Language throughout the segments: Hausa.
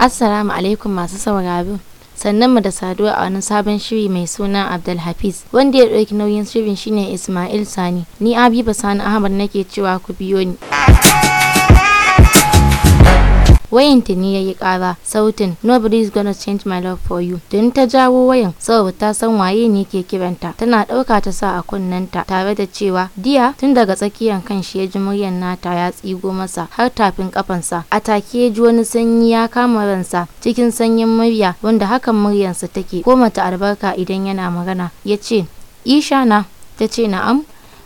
Assalamu alaikum masu sauraro. Sannan mu da saduwa a wani sabon shiri mai suna Abdulhafiz. Wanda ya ɗauki nauyin shirin shine Ismail Sani. Ni Habiba Sani Ahmad nake cewa ku biyo ni. Wayanta ne ya yi ƙara sautin nobody is gonna change my love for you. Don ta jawo wayan saboda ta san waye ne ke kiranta tana ɗauka ta sa a kunnenta tare da cewa diya tun daga tsakiyar kan shi ya ji muryar nata ya tsigo masa har tafin kafansa a take ya ji wani sanyi ya kama ransa cikin sanyin murya wanda hakan muryarsa take. Ko mata albarka idan yana magana ya ce isha na ta ce na'am.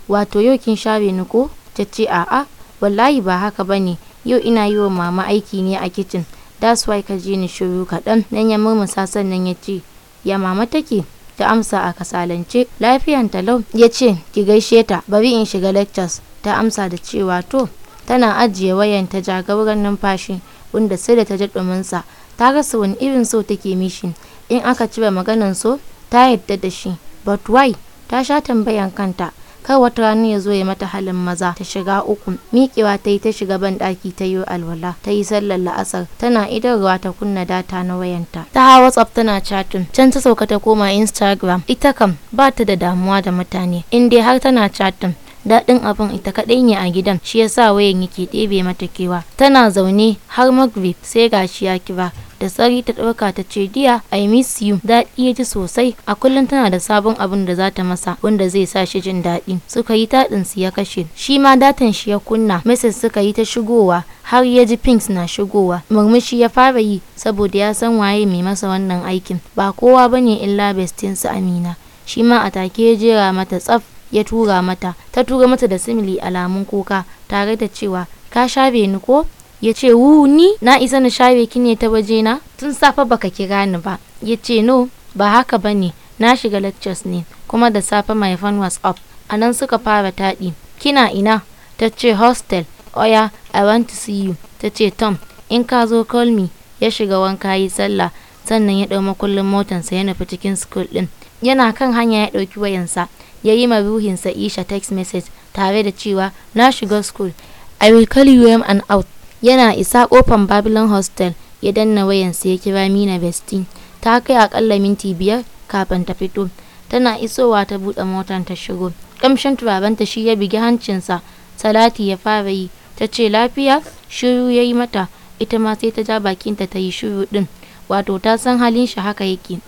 Wato yau kin share ni ko? Ta ce a'a wallahi ba haka ba ne yau ina yi wa mama aiki ne a kicin that's why ka ji ni shiru kaɗan. Nan ya murmusa sannan ya ce ya mama take? Ta amsa a kasalance. Lafiyan talau ya ce ki gaishe ta. Bari in shiga lectures. Ta amsa da cewa to. Tana ajiye wayan ta jagauran numfashi wanda sai da ta ji ɗuminsa. Ta rasa wani irin so take mishi. In aka cire maganan so ta yadda da shi. But why? Ta sha tambayan kanta. Kar wata rana ya zo ya mata halin maza. Ta shiga uku. Miƙewa ta yi ta shiga ban ɗaki ta yi alwala. Ta yi sallar la'asar. Tana idarwa ta kunna data na wayanta. Ta hawa whatsapp tana chatting. Can ta sauka ta koma instagram. Ita kam ba ta da damuwa da mutane. In dai har tana chatting daɗin abin ita kaɗai ne a gidan. Shi yasa wayan yake ɗebe mata kewa. Tana zaune har maghrib sai gashi ya kira da tsari ta ɗauka ta ce diya I miss you. Daɗi ya ji sosai. A kullum tana da sabon abin da za ta masa wanda zai sa shi jin daɗi. Suka yi taɗin su ya kashe. Shi ma datan shi ya kunna. Message suka yi ta shigowa. Har ya ji pinks na shigowa. Murmushi ya fara yi saboda ya san waye mai masa wannan aikin. Ba kowa ba ne illa bestin su amina. Shi ma a take ya jera mata tsaf ya tura mata. Ta tura mata da simili alamun kuka tare da cewa ka shafe ni ko? Ya ce wu ni na isa na share ki ne ta waje na tun safe baka kira ni ba. Ya ce no ba haka ba ne. Na shiga lectures ne kuma da safe my phone was up. A nan suka fara taɗi. Kina ina? Ta ce hostel. Oya i want to see you. Ta ce tom in ka zo call me. Ya shiga wanka yi sallah. Sannan ya ɗau makullin motansa ya nufi cikin school ɗin. Yana kan hanya ya ɗauki wayansa ya yi ma ruhinsa isha text message tare da cewa na shiga school. I will call you when and out. Yana isa kofan babylon hostel ya danna wayansa ya kira mina bestin ta kai akalla minti biyar kafin ta fito. Tana isowa ta buɗe motar ta shigo. Kamshin turarenta shi ya bigi hancinsa. Salati ya fara yi. Ta ce lafiya? Shiru ya yi mata. Ita ma sai ta ja bakinta ta yi shiru din wato ta san halin shi haka yake.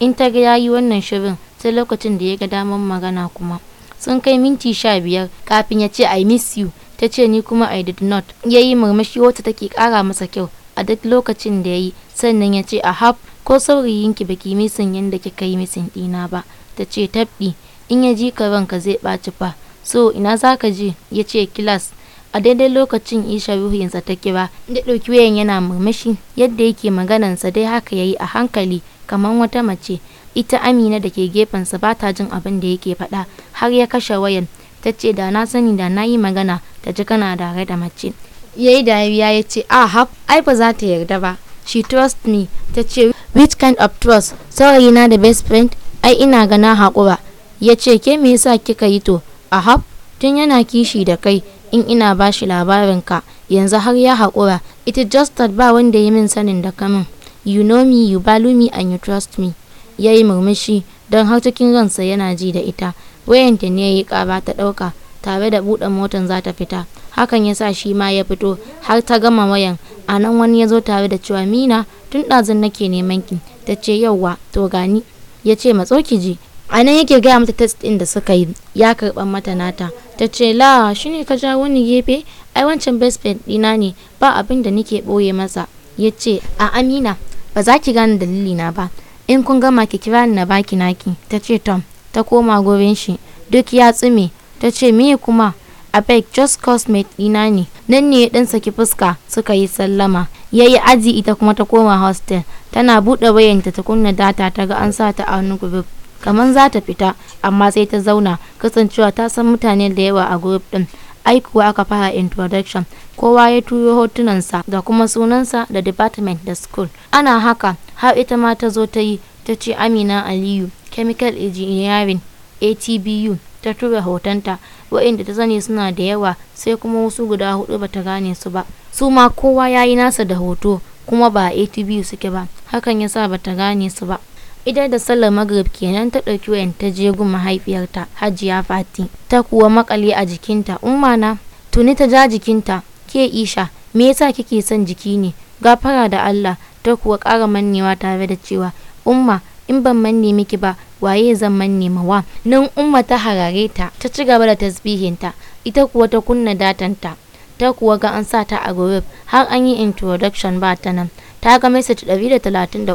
In ta ga yayi wannan shirin sai lokacin da ya ga daman magana kuma. Sun kai minti sha biyar kafin ya ce i miss you. Ta ce ni kuma I did not. Ya yi murmushi wata take kara masa kyau. A duk lokacin da ya yi sannan ya ce a haf ko saurayinki baki misin yadda kika yi misin ɗina ba. Ta ce tabɗi in ya ji ka zai ɓaci fa. So ina za ka je? Ya ce kilas. A daidai lokacin isha ruhinsa ta kira da ɗauki wayan yana murmushi. Yadda yake maganansa dai haka ya yi a hankali kamar wata mace. Ita amina da ke gefensa ba ta jin abin da yake faɗa har ya kashe wayan. Ta ce da na sani da na yi magana ta ji kana tare da mace. Ya yi dariya ya ce a hap ai ba za ta yarda ba. She trust me. Ta ce which kind of trust? Saurayi na da best friend? Ai ina gana haƙura. Ya ce ke me yasa kika yi to? A hap tun yana kishi da kai in ina ba shi labarin ka yanzu har ya haƙura. It just that ba wanda ya min sanin da kamin you know me you value me and you trust me. Ya yi murmushi don har cikin ransa yana ji da ita. Wayanta ne ya yi ƙara ta ɗauka. Tare da buɗe motan za ta fita. Hakan ya sa shi ma ya fito har ta gama wayan. A nan wani ya zo tare da cewa mina tun ɗazun nake neman ki. Ta ce yauwa to gani. Ya ce matso ki je a nan yake gaya mata test ɗin da suka yi ya karɓar mata nata. Ta ce la shi ne ka ja wani gefe? Ai wancan best friend ɗina ne ba abin da nake ɓoye masa. Ya ce a amina ba za ki gane dalili na ba. In kun gama ki kira ni na baki naki. Ta ce tom ta koma gurin shi. Duk ya tsume ta ce me kuma? Abeg just cosmate ɗina ne. Nan ne ya ɗan saki fuska suka yi sallama. Ya yi aji ita kuma ta koma hostel. Tana buɗe wayanta ta kunna data ta ga an sa ta a wani group. Kamar za ta fita amma sai ta zauna kasancewa ta san mutane da yawa a group ɗin. Ai kuwa aka fara introduction. Kowa ya turo hotunansa da kuma sunansa da department da school. Ana haka har ita ma ta zo ta yi. Ta ce amina aliyu chemical engineering atbu ta tura hotonta. Waɗanda ta sani suna da yawa sai kuma wasu guda huɗu bata gane su ba. Su ma kowa ya yi nasa da hoto kuma ba a ATBU suke ba. Hakan yasa bata gane su ba. Ita da sallar magrib kenan ta ɗauki wayan ta je gun mahaifiyarta hajiya fati. Ta kuwa makale a jikinta. Umma na tuni ta ja jikinta. Ke isha me yasa kike son jiki ne? Gafara da Allah. Ta kuwa ƙara mannewa tare da cewa umma in ban manne miki ba waye zan manne mawa? Nan umma ta harare ta ta ci gaba da tasbihinta ita kuwa ta kunna datanta. Ta kuwa ga an sa ta a group har an yi introduction ba ta nan. Ta ga message 133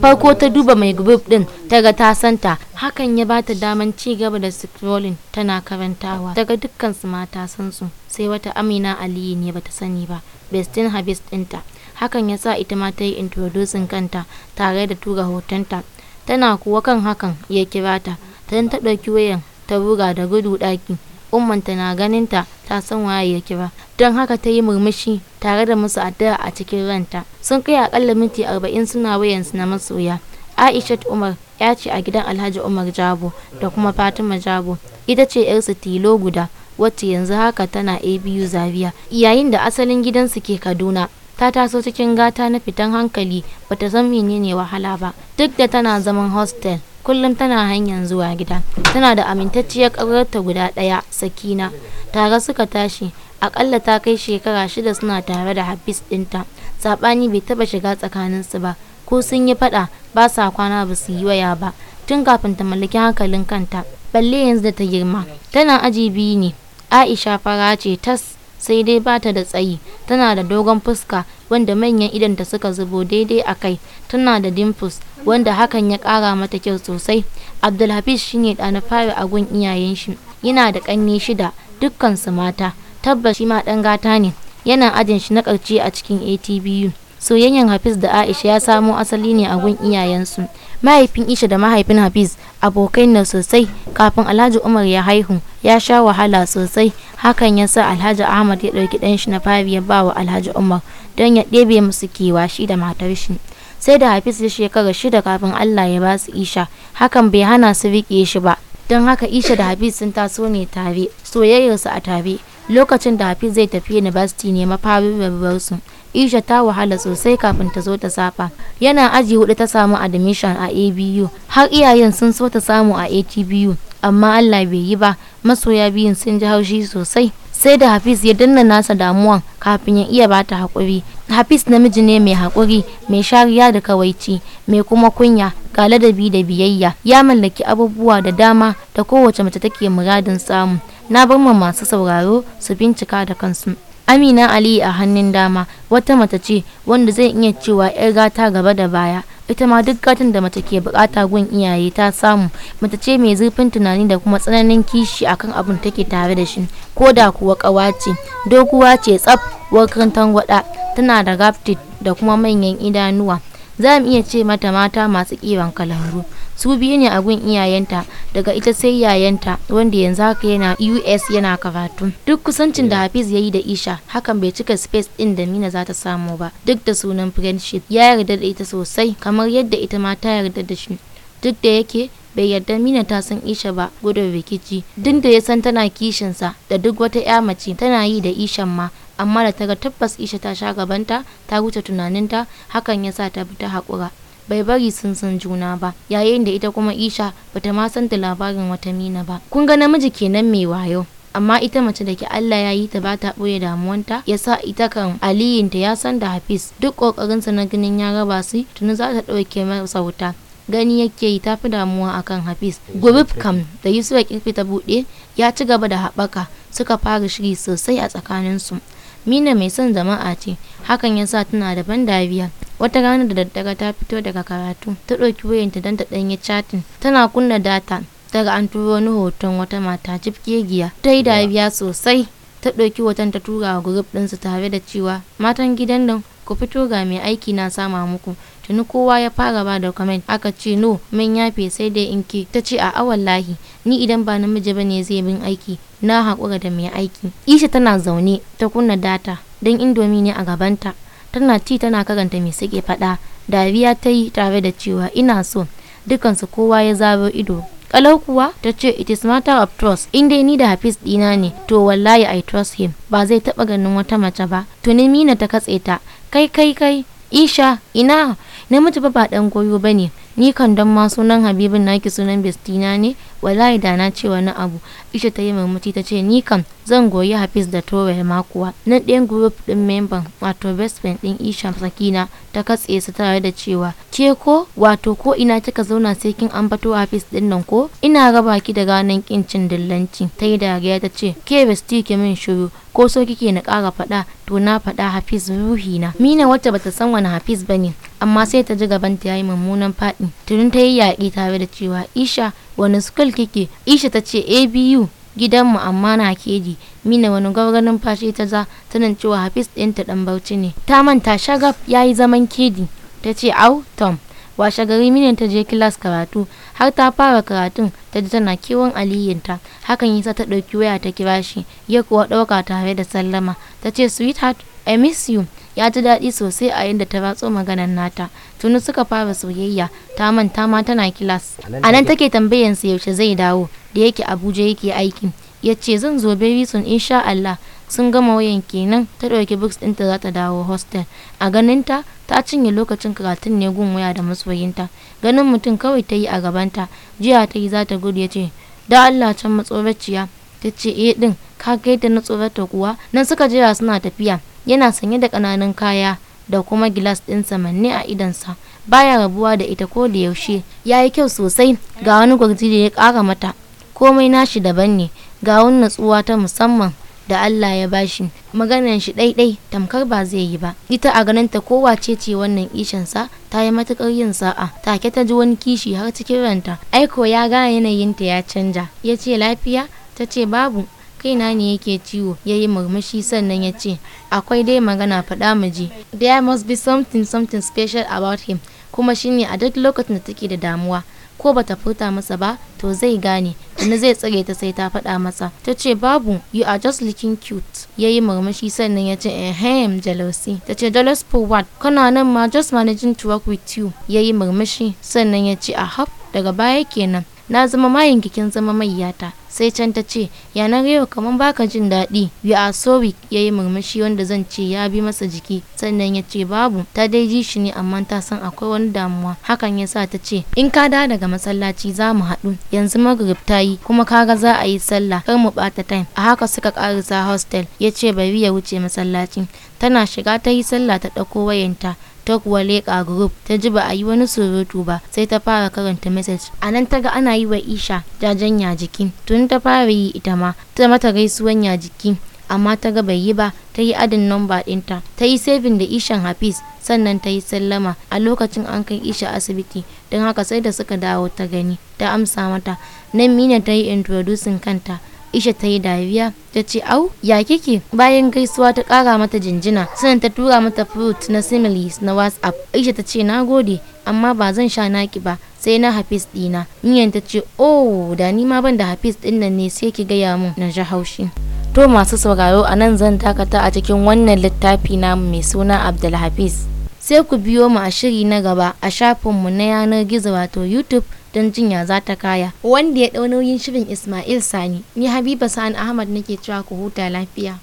farko ta duba mai group din ta ga ta santa hakan ya bata daman ci gaba da scrolling tana karantawa. Daga dukkan su mata san su sai wata amina aliyu ne bata sani ba bestin habis ɗinta hakan ya sa ita ma ta yi introducing kanta tare da tura hotonta. Tana kuwa kan hakan ya kira ta ta ta ɗauki wayan ta buga da gudu ɗaki. Ummanta na ganinta ta san waye ya kira. Don haka ta yi murmushi tare da musu addu'a a cikin ranta. Sun kai akalla minti arba'in suna wayansu na masoya. Aishat umar ya ce a gidan alhaji umar jabo da kuma fatima jabo ita ce yarsu tilo guda wacce yanzu haka tana abu zaria yayin da asalin gidansu ke kaduna. Ta taso cikin gata na fitan hankali bata san menene wahala ba. Duk da tana zaman hostel kullum tana hanyar zuwa gida. Tana da amintacciyar ƙawarta guda ɗaya sakina. Tare suka tashi. Akalla ta kai shekara shida suna tare da hafiz ɗinta. Saɓani bai taɓa shiga tsakaninsu ba. Ko sun yi faɗa ba sa kwana ba su yi waya ba. Tun kafin ta mallaki hankalin kanta balle yanzu da ta girma. Tana aji biyu ne. Aisha fara ce tas sai dai ba ta da tsayi. Tana da dogon fuska wanda manyan idanta suka zubo daidai a kai. Tana da dimples wanda hakan ya kara mata kyau sosai. Abdulhafiz shine ɗa na fara a gun iyayen shi. Yana da ƙanne shida dukkan su mata. Tabbas shi ma ɗan gata ne. Yana ajin shi na ƙarshe a cikin atbu soyayyen hafiz da aisha ya samo asali ne a gun iyayensu. Mahaifin isha da mahaifin hafiz abokai na sosai. Kafin alhaji umar ya haihu ya sha wahala sosai. Hakan ya sa alhaji ahmad ya ɗauki ɗan shi na fari ya ba wa alhaji umar don ya ɗebe musu kewa shi da matar shi. Sai da hafiz ya shekara shida kafin allah ya ba su isha. Hakan bai hana su riƙe shi ba. Don haka isha da hafiz sun taso ne tare soyayyarsu a tare. Lokacin da hafiz zai tafi university ne mafarin rabuwarsu isha ta wahala sosai kafin ta zo ta saba yana aji huɗu ta samu admission a abu har iyayen sun so ta samu a atbu amma allah bai yi ba masoya biyun sun ji haushi sosai. Sai da hafiz ya danna nasa damuwan kafin ya iya bata haƙuri. Hafiz namiji ne mai haƙuri mai shariya da kawaici mai kuma kunya ga ladabi da biyayya. Ya mallaki abubuwa da dama da kowace mace take muradin samu. Na bar ma masu sauraro su bincika da kansu. Amina Ali a hannun dama. Wata mace ce wanda zai iya cewa 'yar gata gaba da baya. Ita ma duk gatan da mace ke buƙata gun iyaye ta samu. Mace ce mai zurfin tunani da kuma tsananin kishi akan abin take tare da shi. Ko da kuwa kawa ce doguwa ce tsaf warkan tangwada tana da gafted da kuma manyan idanuwa. Za mu iya ce mata mata masu kiwon kalangu. Su biyu ne a gun iyayenta. Daga ita sai yayanta wanda yanzu haka yana us yana karatu. Duk kusancin da hafiz ya yi da isha hakan bai cika space din da mina za ta samu ba duk da sunan friendship. Ya yarda da ita sosai kamar yadda ita ma ta yarda da shi. Duk da yake bai yarda mina ta san isha ba gudun rikici. Duk da ya san tana kishinsa da duk wata ya mace tana yi da ishan ma. Amma da ta ga tabbas isha ta sha gabanta ta wuce tunaninta hakan ya sa ta bi ta haƙura. Bai bari sun san juna ba yayin da ita kuma isha bata ma san da labarin wata mina ba. Kun ga namiji kenan mai wayo amma ita mace da ke Allah ya yi ta ba ta ɓoye damuwanta ya sa ita kan aliyinta ya san da hafiz. Duk ƙoƙarinsa na ganin ya raba su tuni za ta ɗauke masa wuta. Gani yake yi ta fi damuwa akan hafiz. Guruf kam da yusuf ya kirfi ta buɗe ya ci gaba da haɓaka suka fara shiri sosai a tsakaninsu. Mina mai son jama'a ce hakan ya sa tana da ban dariya. Wata rana da daddare ta fito daga karatu ta ɗauki wayanta don ta ɗanyi chatin tana kunna data daga an turo wani hoton wata mata jifgegiya ta yi dariya sosai. Ta ɗauki hoton ta tura wa grup ɗinsu tare da cewa matan gidan nan ku fito ga mai aiki na sama muku. Tuni kowa ya fara ba da comment aka ce no mun yafe sai dai in ke. Ta ce a awan lahi ni idan ba namiji ba ne zai bin aiki na haƙura da mai aiki. Isha tana zaune ta kunna data don indomi ne a gabanta. Tana ci tana karanta mai suke faɗa. Dariya ta yi tare da cewa ina so. Dukansu kowa ya zaro ido. Kalau kuwa ta ce it is matter of trust. In dai ni da hafiz dina ne to wallahi i trust him. Ba zai taba ganin wata mace ba. Tuni mina ta katse ta. Kai kai kai. Isha ina? Namiji ba ba dan goyo ba ne ni kan dan ma sunan habibin naki sunan bestina ne. Wallahi da na ce wani abu. Isha ta yi murmushi ta ce ni kam zan goyi hafiz da towel ma na ɗayan group din memban wato best friend din isha sakina ta katse su tare da cewa ke ko? Wato ko ina kika zauna sai kin ambato hafiz ɗin nan ko? Ina raba ki da ranar kin cin dillanci. Ta yi dariya ta ce ke besti ke min shiru. Ko so kike na ƙara faɗa to na faɗa hafiz ruhi na mina wacce bata san wani hafiz ba ne amma sai ta ji gaban ta yayi mummunan faɗi. Tunin ta yi yaƙi tare da cewa isha wani school kike? Isha ta ce abu gidanmu amma na keji. Mina wani gwagwanin fashe ta za tanan cewa hafiz ɗinta ɗan bauchi ne. Ta manta shagaf ya yi zaman keji. Ta ce au tom washe gari minin ta je kilas karatu. Har ta fara karatun ta ji tana kewan aliyinta. Hakan yasa ta ɗauki waya ta kira shi ya kuwa ɗauka tare da sallama. Ta ce sweetheart i miss you. Ya ji daɗi sosai a yadda ta ratso maganar nata. Tuni suka fara soyayya ta manta ma tana kilas. A nan take. tambayansa yaushe zai dawo da yake abuja yake aiki. Ya ce zan zo very soon insha Allah. Sun gama wayan kenan ta ɗauki books ɗinta za ta dawo hostel. A ganinta ta cinye lokacin karatun ne gun waya da masoyinta. Ganin mutum kawai ta yi a gabanta jiya ta yi za ta gudu ya ce da Allah can matsoraciya. Ta ce eh din ka ga yadda na tsorata kuwa? Nan suka jira suna tafiya. Yana sanye da ƙananan kaya da kuma gilas ɗinsa manne a idansa baya rabuwa da ita ko da yaushe. Ya yi kyau sosai. Ga wani gwarji da ya ƙara mata. Komai nashi daban ne. Ga wani natsuwa ta musamman da Allah ya bashi. Maganan shi ɗaiɗai tamkar ba zai yi ba. Ita a ganinta ko wace ce wannan ishansa ta yi matuƙar yin sa'a. Take ta ji wani kishi har cikin ranta. Aiko ya gane yanayinta ya canja. Ya ce lafiya? Ta ce babu. Kaina ne yake ciwo ya yi murmushi sannan ya ce akwai dai magana faɗa mu ji. There must be something something special about him. Kuma shine a duk lokacin da take da damuwa ko bata furta masa ba to zai gane wani zai tsare ta sai ta faɗa masa. Ta ce babu you are just looking cute. Ya yi murmushi sannan ya ce ehem jealousy. Ta ce jealous for what? Kana nan ma just managing to work with you. Ya yi murmushi sannan ya ce a haf daga baya kenan. Na zama mayin kikin zama mayyata sai can ta ce yanar yau kamar baka jin daɗi. We are so weak ya yi murmushi wanda zan ce ya bi masa jiki. Sannan ya ce babu ta dai ji shi ne amma ta san akwai wani damuwa. Hakan ya sa ta ce in ka da daga masallaci za mu haɗu. Yanzu magrib ta yi kuma kaga za a yi sallah. Kar mu ɓata time. A haka suka ƙarisa hostel. Ya ce bari ya wuce masallaci. Tana shiga ta yi sallah ta ɗauko wayanta. Ta kuwa leƙa group ta ji ba a yi wani surutu ba sai ta fara karanta message. A nan ta ga ana yi wa isha jajen ya jiki tun ta fara yi ita ma ta mata gaisuwan ya jiki amma ta ga bai yi ba ta yi adin namba ɗinta. Ta yi saving da ishan hafiz sannan ta yi sallama. A lokacin an kai isha asibiti don haka sai da suka dawo ta gani ta amsa mata. Nan mina ta yi introducing kanta. Isha ta yi dariya ta ce au ya kike? Bayan gaisuwa ta kara mata jinjina sannan ta tura mata fruit na similes na whatsapp. Isha ta ce na gode amma ba zan sha naki ba sai na hafiz dina miyan ta ce oh da ni ma ban da hafiz ɗin nan ne sai ki gaya mun na ji haushi. To masu sauraro a nan zan dakata a cikin wannan littafi namu mai suna abdulhafiz sai ku biyo mu a shiri na gaba a shafinmu na yanar gizo wato youtube don jin ya za ta kaya wanda ya ɗau nauyin shirin ismail sani ni habiba sa'an ahmad nake cewa ku huta lafiya